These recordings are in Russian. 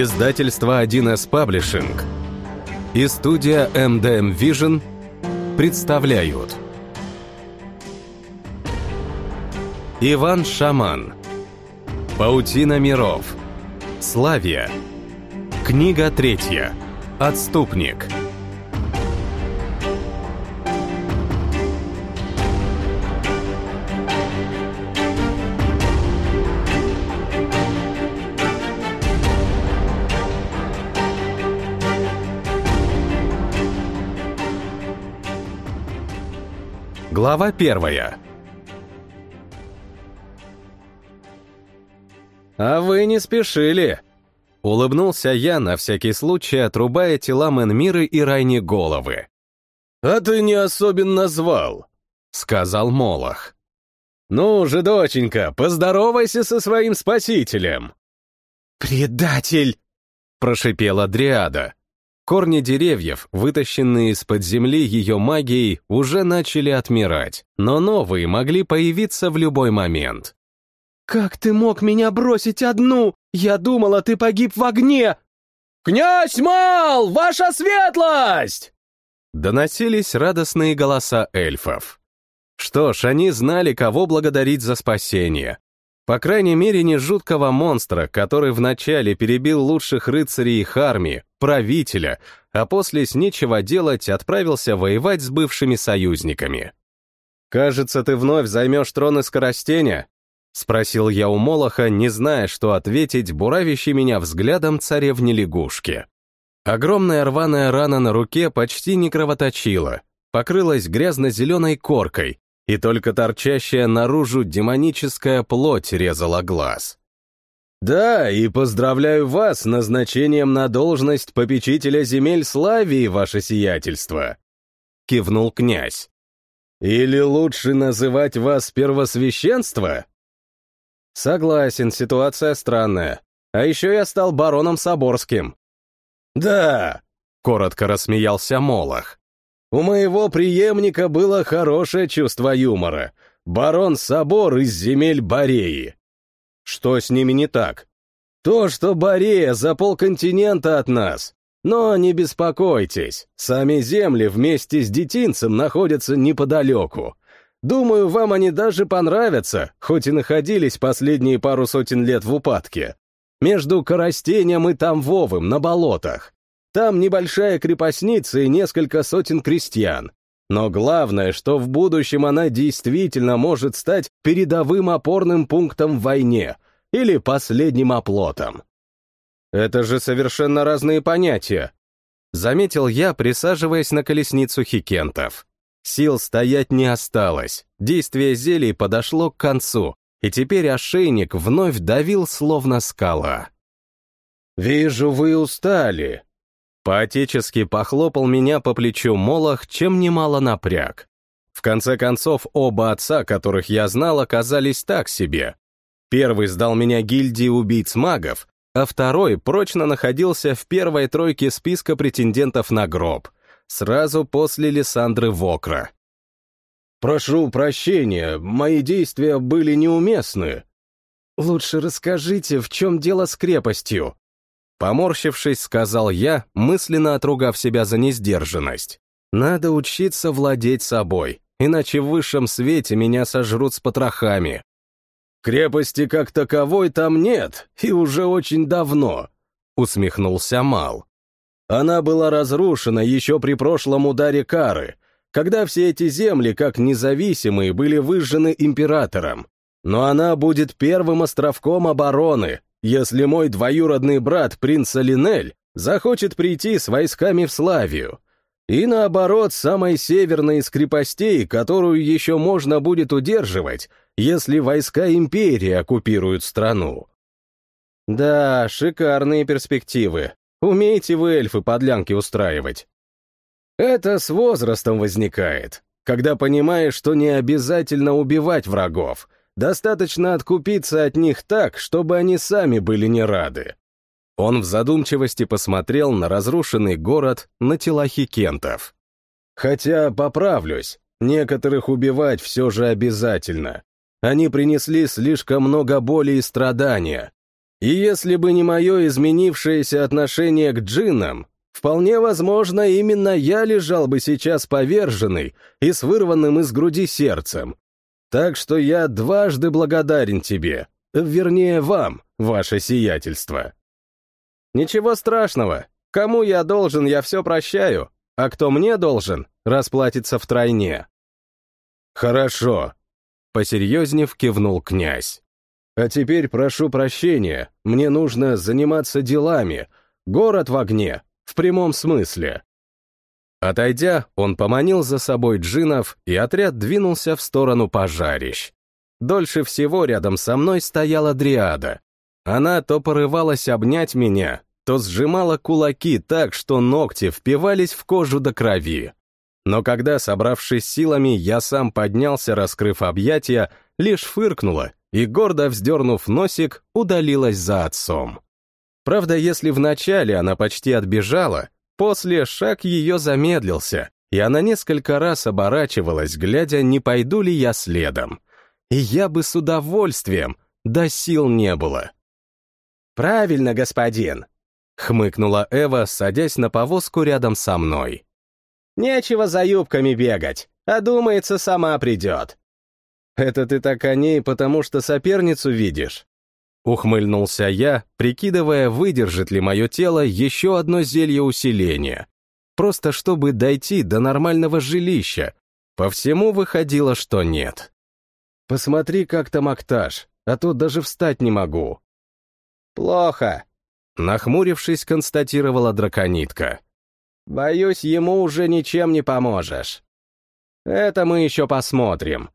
Издательство 1С Паблишинг и студия MDM Vision представляют. Иван Шаман Паутина миров Славия Книга третья Отступник Глава первая «А вы не спешили!» Улыбнулся я, на всякий случай отрубая тела Менмиры и Райни головы. «А ты не особенно звал», — сказал Молох. «Ну же, доченька, поздоровайся со своим спасителем!» «Предатель!» — прошипела Дриада. Корни деревьев, вытащенные из-под земли ее магией, уже начали отмирать, но новые могли появиться в любой момент. «Как ты мог меня бросить одну? Я думала, ты погиб в огне!» «Князь Мал, ваша светлость!» Доносились радостные голоса эльфов. Что ж, они знали, кого благодарить за спасение. По крайней мере, не жуткого монстра, который вначале перебил лучших рыцарей их армии, правителя, а после с нечего делать отправился воевать с бывшими союзниками. «Кажется, ты вновь займешь трон из коростеня?» — спросил я у Молоха, не зная, что ответить, буравящий меня взглядом царевни-лягушки. Огромная рваная рана на руке почти не кровоточила, покрылась грязно-зеленой коркой, и только торчащая наружу демоническая плоть резала глаз. «Да, и поздравляю вас с назначением на должность попечителя земель Славии, ваше сиятельство!» — кивнул князь. «Или лучше называть вас первосвященство?» «Согласен, ситуация странная. А еще я стал бароном Соборским». «Да!» — коротко рассмеялся Молох. У моего преемника было хорошее чувство юмора. Барон Собор из земель Бореи. Что с ними не так? То, что Борея за полконтинента от нас. Но не беспокойтесь, сами земли вместе с детинцем находятся неподалеку. Думаю, вам они даже понравятся, хоть и находились последние пару сотен лет в упадке. Между Коростенем и Тамвовым на болотах. Там небольшая крепостница и несколько сотен крестьян. Но главное, что в будущем она действительно может стать передовым опорным пунктом в войне или последним оплотом. Это же совершенно разные понятия. Заметил я, присаживаясь на колесницу хикентов. Сил стоять не осталось, действие зелий подошло к концу, и теперь ошейник вновь давил словно скала. «Вижу, вы устали», Поотечески похлопал меня по плечу Молох, чем немало напряг. В конце концов, оба отца, которых я знал, оказались так себе. Первый сдал меня гильдии убийц-магов, а второй прочно находился в первой тройке списка претендентов на гроб, сразу после Лиссандры Вокра. «Прошу прощения, мои действия были неуместны». «Лучше расскажите, в чем дело с крепостью?» Поморщившись, сказал я, мысленно отругав себя за несдержанность. Надо учиться владеть собой, иначе в высшем свете меня сожрут с потрохами. Крепости как таковой там нет, и уже очень давно, усмехнулся Мал. Она была разрушена еще при прошлом ударе Кары, когда все эти земли, как независимые, были выжжены императором. Но она будет первым островком обороны, если мой двоюродный брат, принц Алинель, захочет прийти с войсками в Славию. И наоборот, самой северной из крепостей, которую еще можно будет удерживать, если войска империи оккупируют страну. Да, шикарные перспективы. Умеете вы эльфы подлянки устраивать. Это с возрастом возникает, когда понимаешь, что не обязательно убивать врагов, Достаточно откупиться от них так, чтобы они сами были не рады. Он в задумчивости посмотрел на разрушенный город, на тела хикентов. Хотя, поправлюсь, некоторых убивать все же обязательно. Они принесли слишком много боли и страдания. И если бы не мое изменившееся отношение к джиннам, вполне возможно, именно я лежал бы сейчас поверженный и с вырванным из груди сердцем. Так что я дважды благодарен тебе, вернее вам, ваше сиятельство. Ничего страшного, кому я должен, я все прощаю, а кто мне должен, расплатится втройне. Хорошо, посерьезнев кивнул князь. А теперь прошу прощения, мне нужно заниматься делами. Город в огне, в прямом смысле. Отойдя, он поманил за собой джинов, и отряд двинулся в сторону пожарищ. Дольше всего рядом со мной стояла Дриада. Она то порывалась обнять меня, то сжимала кулаки так, что ногти впивались в кожу до крови. Но когда, собравшись силами, я сам поднялся, раскрыв объятия, лишь фыркнула и, гордо вздернув носик, удалилась за отцом. Правда, если вначале она почти отбежала, после шаг ее замедлился, и она несколько раз оборачивалась, глядя, не пойду ли я следом. И я бы с удовольствием, да сил не было. «Правильно, господин», — хмыкнула Эва, садясь на повозку рядом со мной. «Нечего за юбками бегать, а думается, сама придет. «Это ты так о ней, потому что соперницу видишь?» Ухмыльнулся я, прикидывая, выдержит ли мое тело еще одно зелье усиления. Просто чтобы дойти до нормального жилища. По всему выходило, что нет. «Посмотри, как там Акташ, а то даже встать не могу». «Плохо», — нахмурившись, констатировала драконитка. «Боюсь, ему уже ничем не поможешь». «Это мы еще посмотрим»,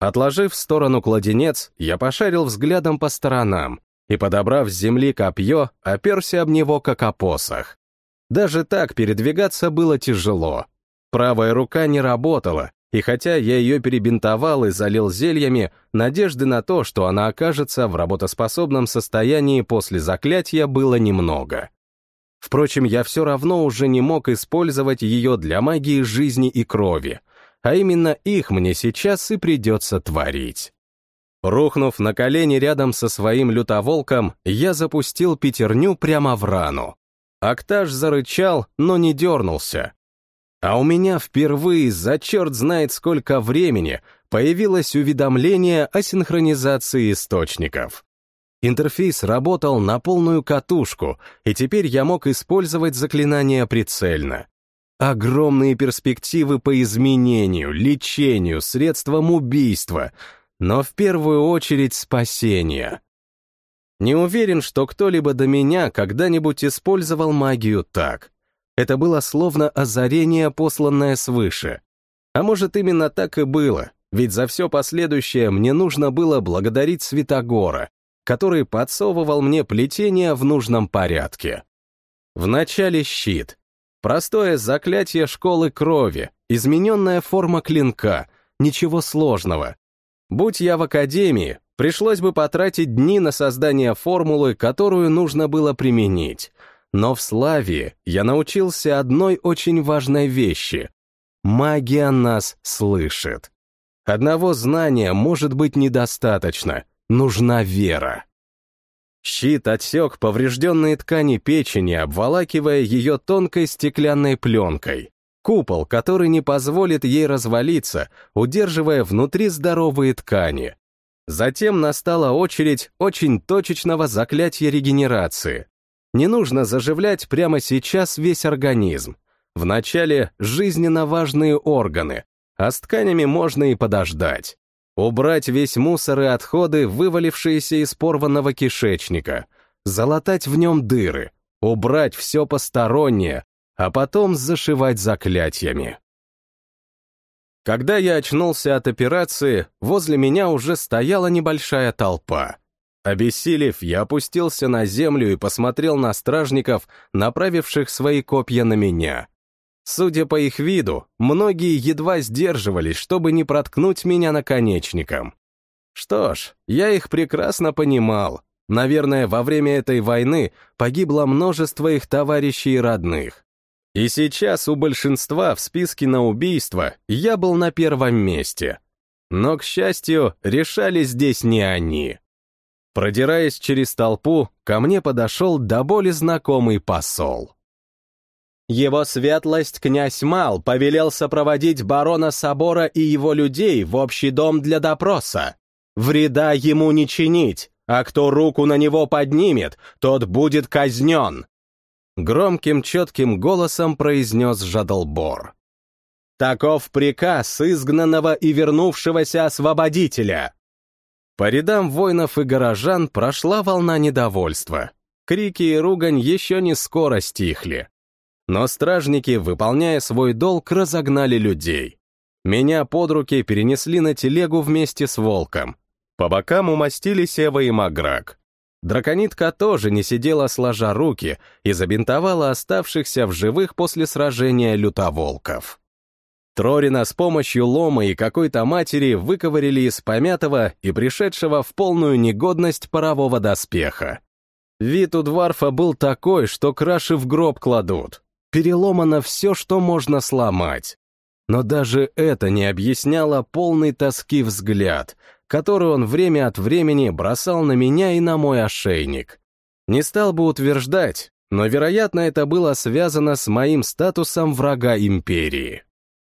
Отложив в сторону кладенец, я пошарил взглядом по сторонам и, подобрав с земли копье, оперся об него как о посох. Даже так передвигаться было тяжело. Правая рука не работала, и хотя я ее перебинтовал и залил зельями, надежды на то, что она окажется в работоспособном состоянии после заклятия, было немного. Впрочем, я все равно уже не мог использовать ее для магии жизни и крови, а именно их мне сейчас и придется творить. Рухнув на колени рядом со своим лютоволком, я запустил пятерню прямо в рану. Актаж зарычал, но не дернулся. А у меня впервые за черт знает сколько времени появилось уведомление о синхронизации источников. Интерфейс работал на полную катушку, и теперь я мог использовать заклинание прицельно. Огромные перспективы по изменению, лечению, средствам убийства, но в первую очередь спасения. Не уверен, что кто-либо до меня когда-нибудь использовал магию так. Это было словно озарение, посланное свыше. А может, именно так и было, ведь за все последующее мне нужно было благодарить Святогора, который подсовывал мне плетение в нужном порядке. Вначале щит, Простое заклятие школы крови, измененная форма клинка, ничего сложного. Будь я в академии, пришлось бы потратить дни на создание формулы, которую нужно было применить. Но в Славии я научился одной очень важной вещи. Магия нас слышит. Одного знания может быть недостаточно, нужна вера. Щит отсек поврежденные ткани печени, обволакивая ее тонкой стеклянной пленкой. Купол, который не позволит ей развалиться, удерживая внутри здоровые ткани. Затем настала очередь очень точечного заклятия регенерации. Не нужно заживлять прямо сейчас весь организм. Вначале жизненно важные органы, а с тканями можно и подождать. Убрать весь мусор и отходы, вывалившиеся из порванного кишечника, залатать в нем дыры, убрать все постороннее, а потом зашивать заклятиями. Когда я очнулся от операции, возле меня уже стояла небольшая толпа. Обессилев, я опустился на землю и посмотрел на стражников, направивших свои копья на меня. Судя по их виду, многие едва сдерживались, чтобы не проткнуть меня наконечником. Что ж, я их прекрасно понимал. Наверное, во время этой войны погибло множество их товарищей и родных. И сейчас у большинства в списке на убийство я был на первом месте. Но, к счастью, решали здесь не они. Продираясь через толпу, ко мне подошел до боли знакомый посол. Его светлость князь Мал повелел сопроводить барона собора и его людей в общий дом для допроса. Вреда ему не чинить, а кто руку на него поднимет, тот будет казнен. Громким четким голосом произнес Жадалбор. Таков приказ изгнанного и вернувшегося освободителя. По рядам воинов и горожан прошла волна недовольства. Крики и ругань еще не скоро стихли. Но стражники, выполняя свой долг, разогнали людей. Меня под руки перенесли на телегу вместе с волком. По бокам умастили Сева и Маграк. Драконитка тоже не сидела сложа руки и забинтовала оставшихся в живых после сражения лютоволков. Трорина с помощью лома и какой-то матери выковырили из помятого и пришедшего в полную негодность парового доспеха. Вид у Дварфа был такой, что краши в гроб кладут переломано все, что можно сломать. Но даже это не объясняло полной тоски взгляд, который он время от времени бросал на меня и на мой ошейник. Не стал бы утверждать, но, вероятно, это было связано с моим статусом врага империи.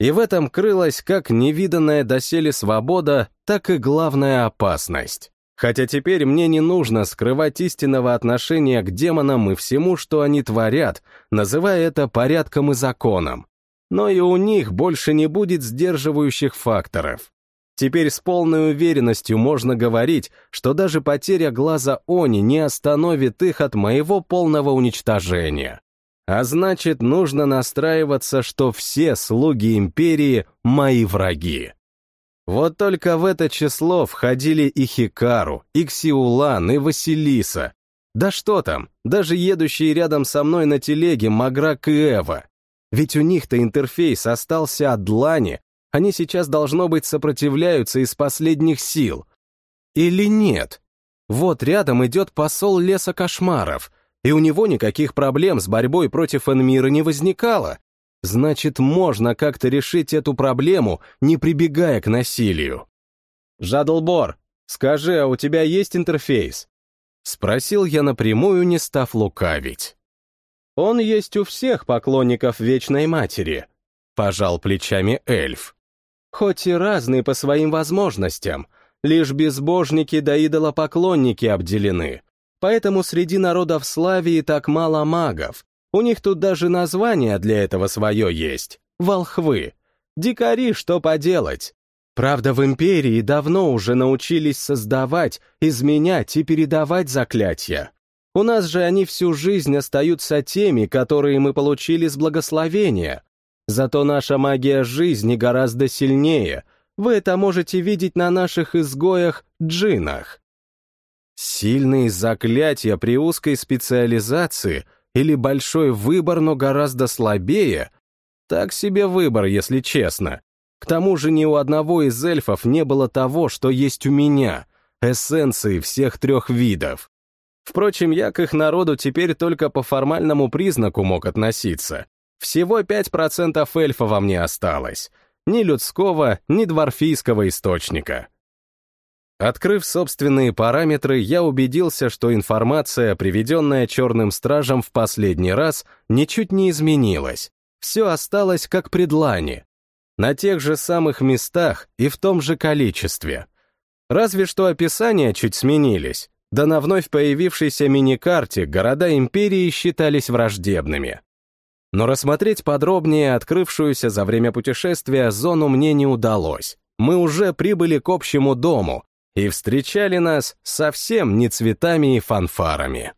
И в этом крылась как невиданная доселе свобода, так и главная опасность. Хотя теперь мне не нужно скрывать истинного отношения к демонам и всему, что они творят, называя это порядком и законом. Но и у них больше не будет сдерживающих факторов. Теперь с полной уверенностью можно говорить, что даже потеря глаза Они не остановит их от моего полного уничтожения. А значит, нужно настраиваться, что все слуги империи — мои враги. Вот только в это число входили и Хикару, и Ксиулан, и Василиса. Да что там, даже едущие рядом со мной на телеге Маграк и Эва. Ведь у них-то интерфейс остался от длани, они сейчас, должно быть, сопротивляются из последних сил. Или нет? Вот рядом идет посол леса кошмаров, и у него никаких проблем с борьбой против Энмира не возникало. Значит, можно как-то решить эту проблему, не прибегая к насилию. «Жадлбор, скажи, а у тебя есть интерфейс?» Спросил я напрямую, не став лукавить. «Он есть у всех поклонников Вечной Матери», — пожал плечами эльф. «Хоть и разные по своим возможностям, лишь безбожники да идолопоклонники обделены, поэтому среди народов Славии так мало магов, у них тут даже название для этого свое есть — волхвы. Дикари, что поделать. Правда, в империи давно уже научились создавать, изменять и передавать заклятия. У нас же они всю жизнь остаются теми, которые мы получили с благословения. Зато наша магия жизни гораздо сильнее. Вы это можете видеть на наших изгоях-джинах. Сильные заклятия при узкой специализации или большой выбор, но гораздо слабее? Так себе выбор, если честно. К тому же ни у одного из эльфов не было того, что есть у меня, эссенции всех трех видов. Впрочем, я к их народу теперь только по формальному признаку мог относиться. Всего 5% эльфа во мне осталось. Ни людского, ни дворфийского источника. Открыв собственные параметры, я убедился, что информация, приведенная черным стражем в последний раз, ничуть не изменилась. Все осталось как предлане. На тех же самых местах и в том же количестве. Разве что описания чуть сменились, да на вновь появившейся миникарте города империи считались враждебными. Но рассмотреть подробнее открывшуюся за время путешествия зону мне не удалось. Мы уже прибыли к общему дому, и встречали нас совсем не цветами и фанфарами.